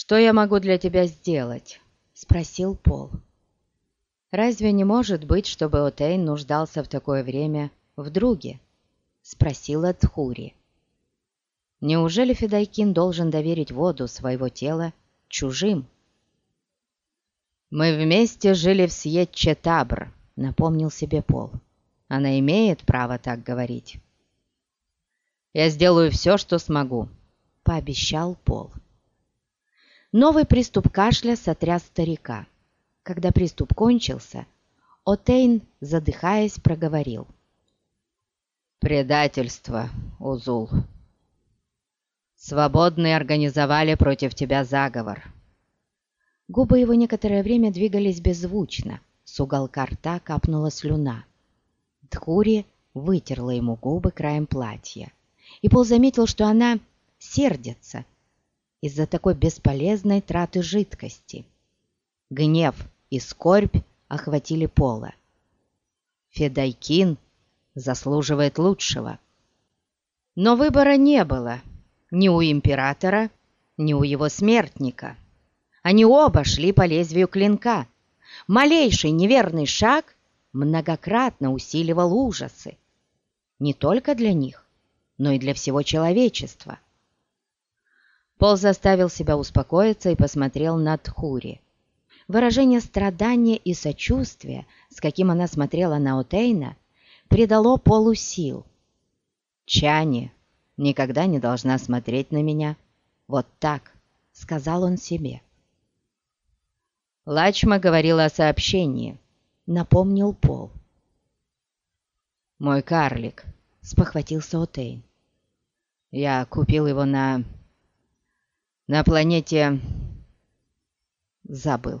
«Что я могу для тебя сделать?» — спросил Пол. «Разве не может быть, чтобы Отейн нуждался в такое время в друге?» — спросила Тхури. «Неужели Федайкин должен доверить воду своего тела чужим?» «Мы вместе жили в Сьетче-Табр», — напомнил себе Пол. «Она имеет право так говорить». «Я сделаю все, что смогу», — пообещал Пол. Новый приступ кашля сотряс старика. Когда приступ кончился, Отейн, задыхаясь, проговорил. «Предательство, Узул. Свободные организовали против тебя заговор». Губы его некоторое время двигались беззвучно. С уголка рта капнула слюна. Дхури вытерла ему губы краем платья. И Пол заметил, что она сердится из-за такой бесполезной траты жидкости. Гнев и скорбь охватили Пола. Федайкин заслуживает лучшего. Но выбора не было ни у императора, ни у его смертника. Они оба шли по лезвию клинка. Малейший неверный шаг многократно усиливал ужасы. Не только для них, но и для всего человечества. Пол заставил себя успокоиться и посмотрел на Тхури. Выражение страдания и сочувствия, с каким она смотрела на Отейна, придало Полу сил. «Чани никогда не должна смотреть на меня вот так», — сказал он себе. Лачма говорила о сообщении, напомнил Пол. «Мой карлик», — спохватился Отейн. «Я купил его на... на планете забыл.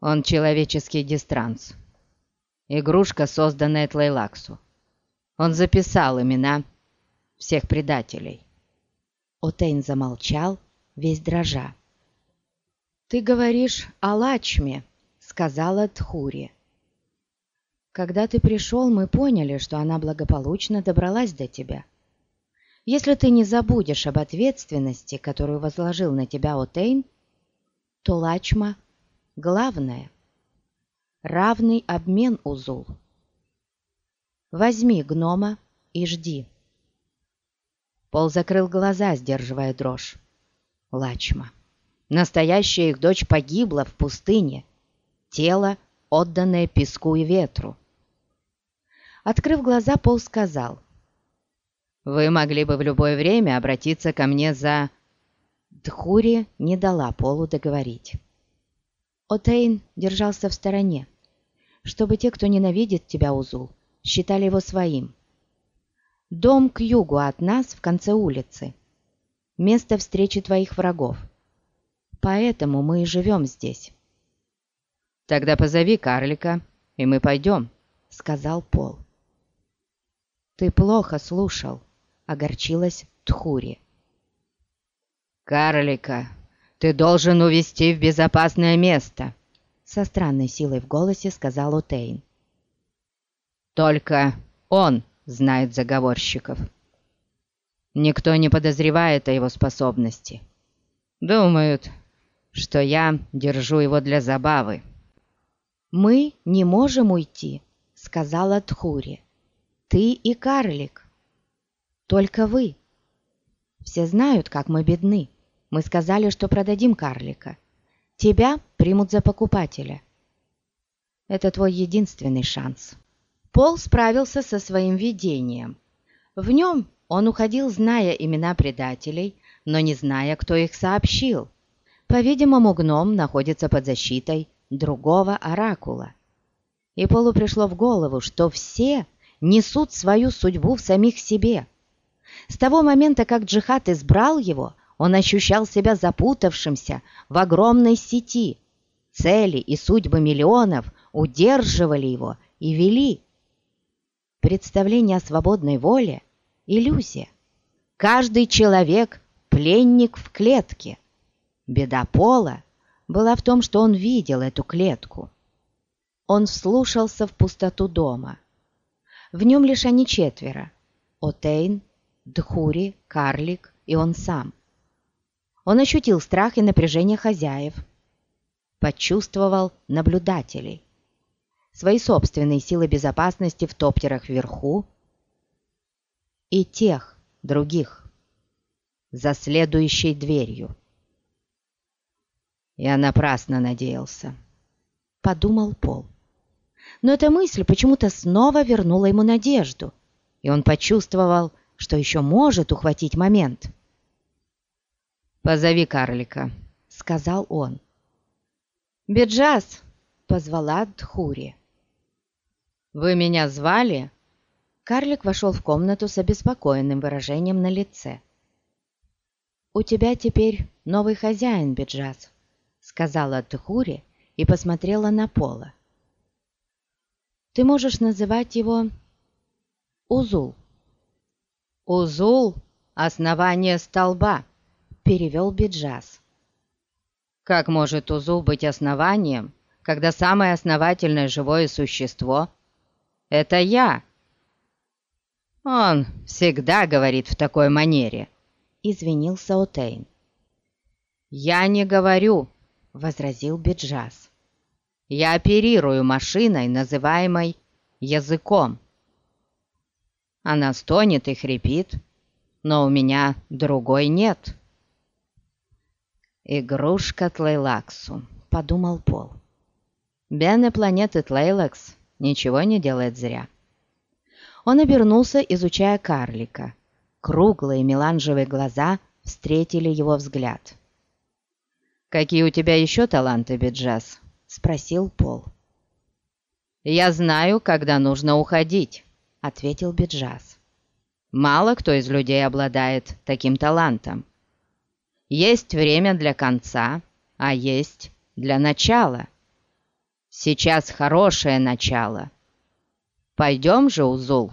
Он человеческий дистранс. Игрушка, созданная Тлейлаксу. Он записал имена всех предателей. Отейн замолчал, весь дрожа. «Ты говоришь о Лачме», — сказала Тхури. «Когда ты пришел, мы поняли, что она благополучно добралась до тебя. Если ты не забудешь об ответственности, которую возложил на тебя Отейн, то Лачма — главное. Равный обмен Узул. Возьми гнома и жди. Пол закрыл глаза, сдерживая дрожь. Лачма. Настоящая их дочь погибла в пустыне. Тело, отданное песку и ветру. Открыв глаза, Пол сказал. «Вы могли бы в любое время обратиться ко мне за...» Дхури не дала Полу договорить. Отейн держался в стороне, чтобы те, кто ненавидит тебя, Узул, считали его своим. Дом к югу от нас в конце улицы. Место встречи твоих врагов. Поэтому мы и живем здесь. «Тогда позови карлика, и мы пойдем», — сказал Пол. «Ты плохо слушал», — огорчилась Тхури. «Карлика ты должен увести в безопасное место», — со странной силой в голосе сказал Утейн. «Только он знает заговорщиков. Никто не подозревает о его способности. Думают, что я держу его для забавы». «Мы не можем уйти», — сказала Тхури. «Ты и карлик. Только вы. Все знают, как мы бедны. Мы сказали, что продадим карлика. Тебя примут за покупателя. Это твой единственный шанс. Пол справился со своим видением. В нем он уходил, зная имена предателей, но не зная, кто их сообщил. По-видимому, гном находится под защитой другого оракула. И Полу пришло в голову, что все несут свою судьбу в самих себе. С того момента, как Джихад избрал его, он ощущал себя запутавшимся в огромной сети. Цели и судьбы миллионов удерживали его и вели. Представление о свободной воле – иллюзия. Каждый человек – пленник в клетке. Беда Пола была в том, что он видел эту клетку. Он вслушался в пустоту дома. В нем лишь они четверо – Отейн, Дхури, Карлик и он сам – Он ощутил страх и напряжение хозяев, почувствовал наблюдателей, свои собственные силы безопасности в топтерах вверху и тех других за следующей дверью. Я напрасно надеялся, подумал Пол. Но эта мысль почему-то снова вернула ему надежду, и он почувствовал, что еще может ухватить момент. «Позови карлика», — сказал он. «Биджас!» — позвала Дхури. «Вы меня звали?» Карлик вошел в комнату с обеспокоенным выражением на лице. «У тебя теперь новый хозяин, Биджас», — сказала Дхури и посмотрела на Пола. «Ты можешь называть его Узул». «Узул — основание столба», — перевел Биджас. «Как может Узул быть основанием, когда самое основательное живое существо — это я?» «Он всегда говорит в такой манере», — извинился Отейн. «Я не говорю», — возразил Биджас. «Я оперирую машиной, называемой языком. Она стонет и хрипит, но у меня другой нет». «Игрушка Тлейлаксу», — подумал Пол. «Бены планеты Тлейлакс ничего не делает зря». Он обернулся, изучая карлика. Круглые меланжевые глаза встретили его взгляд. «Какие у тебя еще таланты, Биджас?» — спросил Пол. «Я знаю, когда нужно уходить», — ответил Биджас. «Мало кто из людей обладает таким талантом. Есть время для конца, а есть для начала. Сейчас хорошее начало. Пойдем же, Узул».